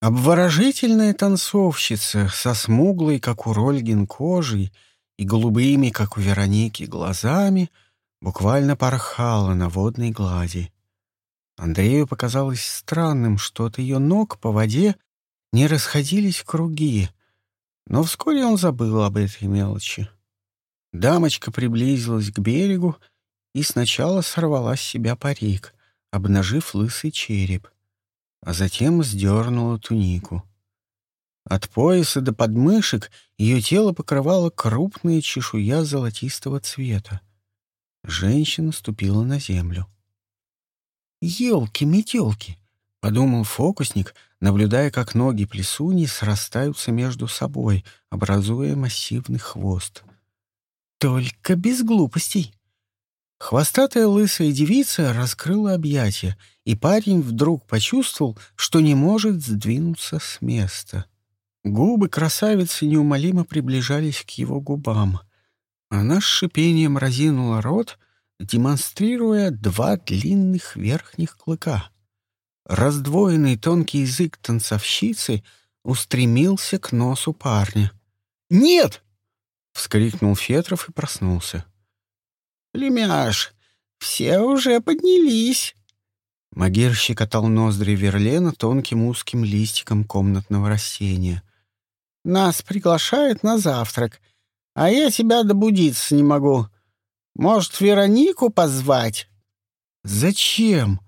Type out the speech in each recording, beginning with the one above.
Обворожительная танцовщица со смуглой, как у Рольгин, кожей и голубыми, как у Вероники, глазами буквально порхала на водной глади. Андрею показалось странным, что от ее ног по воде не расходились круги, но вскоре он забыл об этой мелочи. Дамочка приблизилась к берегу и сначала сорвала с себя парик, обнажив лысый череп — а затем сдернула тунику. От пояса до подмышек ее тело покрывала крупная чешуя золотистого цвета. Женщина ступила на землю. «Елки-метелки!» — подумал фокусник, наблюдая, как ноги плесуни срастаются между собой, образуя массивный хвост. «Только без глупостей!» Хвостатая лысая девица раскрыла объятия, и парень вдруг почувствовал, что не может сдвинуться с места. Губы красавицы неумолимо приближались к его губам. Она с шипением разинула рот, демонстрируя два длинных верхних клыка. Раздвоенный тонкий язык танцовщицы устремился к носу парня. «Нет!» — вскрикнул Фетров и проснулся. «Племяш, все уже поднялись!» Магир щекотал ноздри Верлена тонким узким листиком комнатного растения. «Нас приглашают на завтрак, а я тебя добудиться не могу. Может, Веронику позвать?» «Зачем?»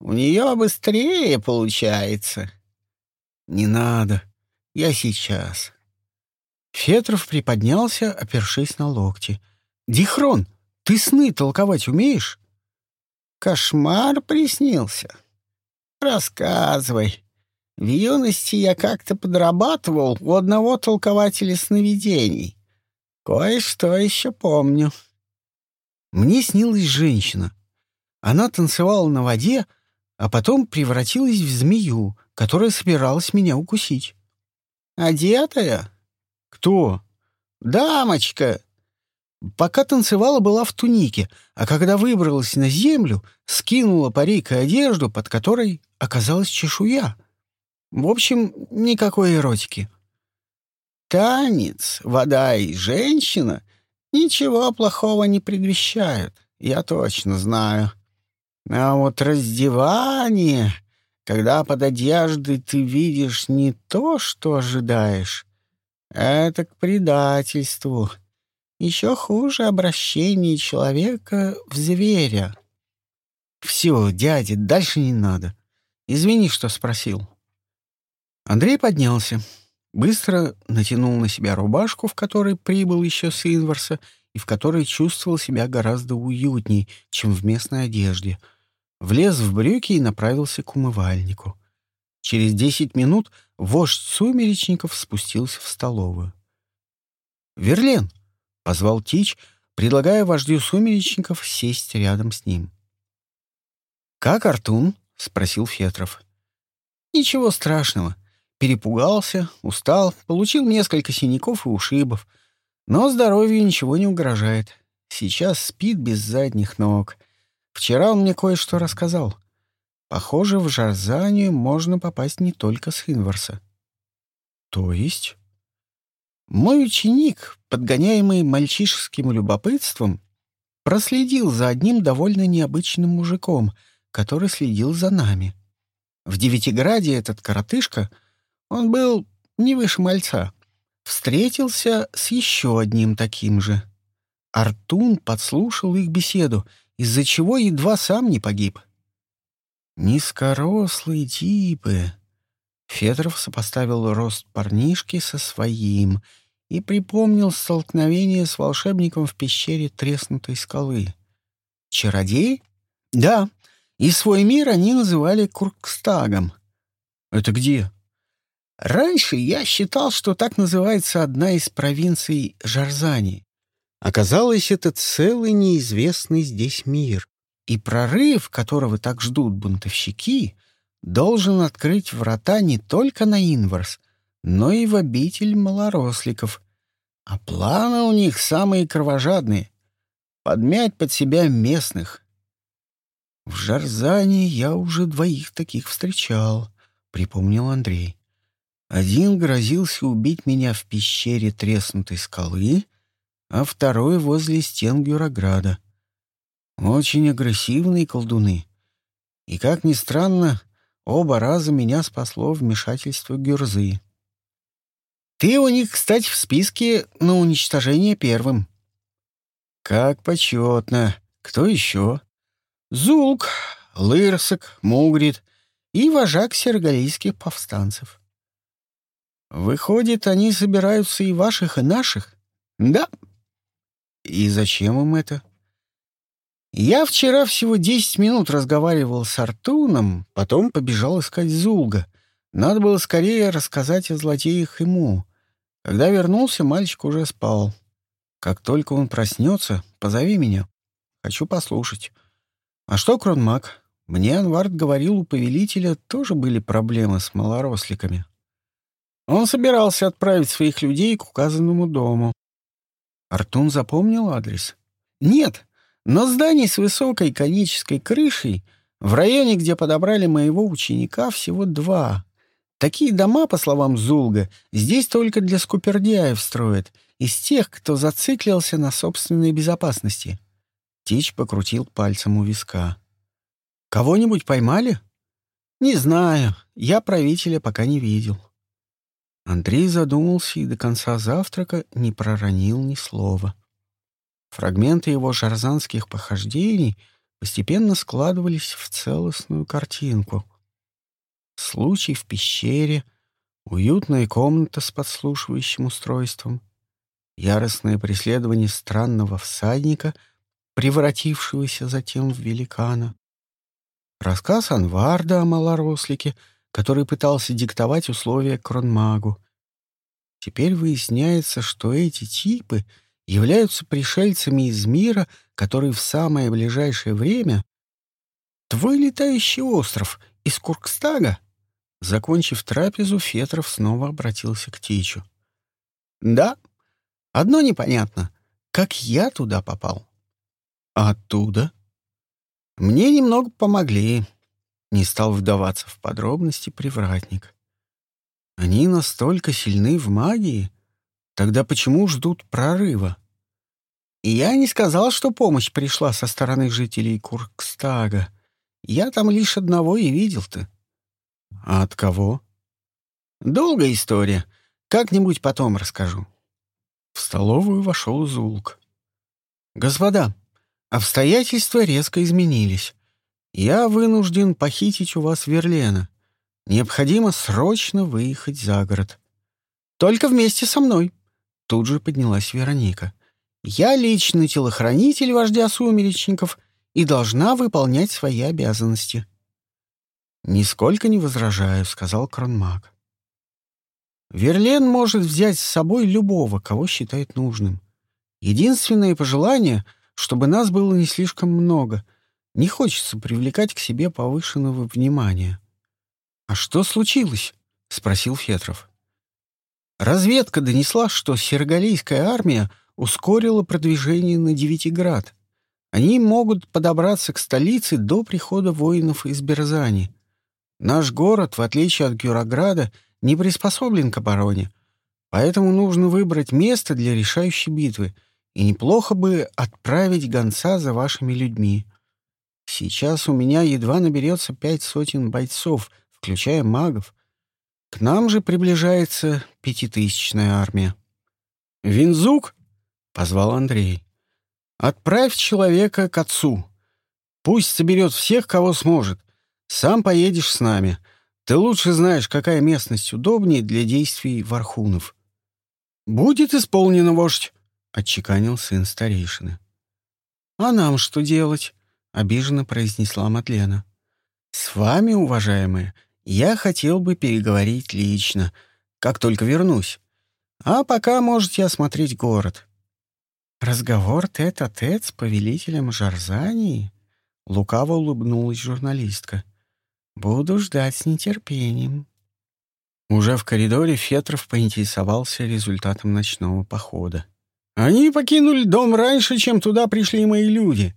«У нее быстрее получается». «Не надо. Я сейчас». Фетров приподнялся, опершись на локти. «Дихрон, ты сны толковать умеешь?» «Кошмар приснился?» «Рассказывай. В юности я как-то подрабатывал у одного толкователя сновидений. Кое-что еще помню». Мне снилась женщина. Она танцевала на воде, а потом превратилась в змею, которая собиралась меня укусить. «Одетая?» «Кто?» «Дамочка, Пока танцевала, была в тунике, а когда выбралась на землю, скинула парик и одежду, под которой оказалась чешуя. В общем, никакой эротики. Танец, вода и женщина ничего плохого не предвещают, я точно знаю. А вот раздевание, когда под одеждой ты видишь не то, что ожидаешь, это к предательству — еще хуже обращение человека в зверя. Все, дядя, дальше не надо. Извини, что спросил. Андрей поднялся, быстро натянул на себя рубашку, в которой прибыл еще с Инварса, и в которой чувствовал себя гораздо уютней, чем в местной одежде. Влез в брюки и направился к умывальнику. Через десять минут вождь сумеречников спустился в столовую. «Верлен!» — позвал Тич, предлагая вождю сумеречников сесть рядом с ним. «Как Артун?» — спросил Фетров. «Ничего страшного. Перепугался, устал, получил несколько синяков и ушибов. Но здоровью ничего не угрожает. Сейчас спит без задних ног. Вчера он мне кое-что рассказал. Похоже, в Жарзанию можно попасть не только с Инварса». «То есть?» Мой ученик, подгоняемый мальчишеским любопытством, проследил за одним довольно необычным мужиком, который следил за нами. В Девятиграде этот коротышка, он был не выше мальца, встретился с еще одним таким же. Артун подслушал их беседу, из-за чего едва сам не погиб. Низкорослые типы. Федоров сопоставил рост парнишки со своим — и припомнил столкновение с волшебником в пещере треснутой скалы. Чародей? Да, и свой мир они называли Куркстагом. Это где? Раньше я считал, что так называется одна из провинций Жарзани. Оказалось, это целый неизвестный здесь мир, и прорыв, которого так ждут бунтовщики, должен открыть врата не только на Инварс, но и в обитель малоросликов. А планы у них самые кровожадные — подмять под себя местных. В Жарзане я уже двоих таких встречал, — припомнил Андрей. «Один грозился убить меня в пещере треснутой скалы, а второй возле стен Гюрограда. Очень агрессивные колдуны. И, как ни странно, оба раза меня спасло вмешательство Гюрзы. Ты у них, кстати, в списке на уничтожение первым. Как почетно. Кто еще? Зулк, Лырсок, Мугрид и вожак сергалийских повстанцев. Выходит, они собираются и ваших, и наших? Да. И зачем им это? Я вчера всего десять минут разговаривал с Артуном, потом побежал искать Зулга. Надо было скорее рассказать о злодеях ему. Когда вернулся, мальчик уже спал. Как только он проснется, позови меня. Хочу послушать. А что, Кронмак? Мне Анвард говорил, у повелителя тоже были проблемы с малоросликами. Он собирался отправить своих людей к указанному дому. Артун запомнил адрес? Нет, но зданий с высокой конической крышей в районе, где подобрали моего ученика, всего два. Такие дома, по словам Зулга, здесь только для скупердяев строят, из тех, кто зациклился на собственной безопасности. Тич покрутил пальцем у виска. «Кого-нибудь поймали?» «Не знаю. Я правителя пока не видел». Андрей задумался и до конца завтрака не проронил ни слова. Фрагменты его шарзанских похождений постепенно складывались в целостную картинку. Случай в пещере, уютная комната с подслушивающим устройством, яростное преследование странного всадника, превратившегося затем в великана, рассказ Анварда о малорослике, который пытался диктовать условия Кронмагу. Теперь выясняется, что эти типы являются пришельцами из мира, который в самое ближайшее время... Твой летающий остров из Куркстага? Закончив трапезу, Фетров снова обратился к Тичу. «Да, одно непонятно. Как я туда попал?» «А оттуда?» «Мне немного помогли», — не стал вдаваться в подробности привратник. «Они настолько сильны в магии? Тогда почему ждут прорыва?» И я не сказал, что помощь пришла со стороны жителей Куркстага. Я там лишь одного и видел-то. А от кого? Долгая история. Как-нибудь потом расскажу. В столовую вошел Зулк. Господа, обстоятельства резко изменились. Я вынужден похитить у вас Верлена. Необходимо срочно выехать за город. Только вместе со мной. Тут же поднялась Вероника. Я личный телохранитель вождя сумеречников и должна выполнять свои обязанности. «Нисколько не возражаю», — сказал Кронмаг. «Верлен может взять с собой любого, кого считает нужным. Единственное пожелание, чтобы нас было не слишком много. Не хочется привлекать к себе повышенного внимания». «А что случилось?» — спросил Фетров. Разведка донесла, что сергалийская армия ускорила продвижение на Девятиград. Они могут подобраться к столице до прихода воинов из Берзани. Наш город, в отличие от Гюрограда, не приспособлен к обороне, поэтому нужно выбрать место для решающей битвы, и неплохо бы отправить гонца за вашими людьми. Сейчас у меня едва наберется пять сотен бойцов, включая магов. К нам же приближается пятитысячная армия. «Винзук?» — позвал Андрей. «Отправь человека к отцу. Пусть соберет всех, кого сможет. Сам поедешь с нами. Ты лучше знаешь, какая местность удобнее для действий вархунов. Будет исполнено, вождь, — отчеканил сын старейшины. А нам что делать? — обиженно произнесла Матлена. С вами, уважаемые, я хотел бы переговорить лично, как только вернусь. А пока можете осмотреть город. Разговор тет-а-тет -тет с повелителем Жарзании? Лукаво улыбнулась журналистка. Буду ждать с нетерпением. Уже в коридоре Фетров поинтересовался результатом ночного похода. Они покинули дом раньше, чем туда пришли мои люди.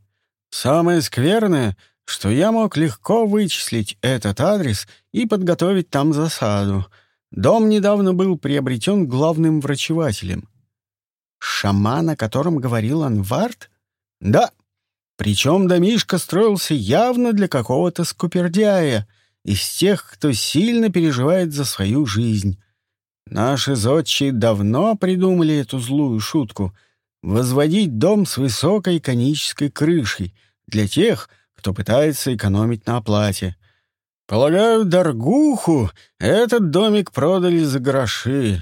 Самое скверное, что я мог легко вычислить этот адрес и подготовить там засаду. Дом недавно был приобретен главным врачевателем. Шаман, о котором говорил Анвард? Да. Причем домишка строился явно для какого-то скупердяя, из тех, кто сильно переживает за свою жизнь. Наши зодчие давно придумали эту злую шутку — возводить дом с высокой конической крышей для тех, кто пытается экономить на оплате. Полагаю, Даргуху этот домик продали за гроши.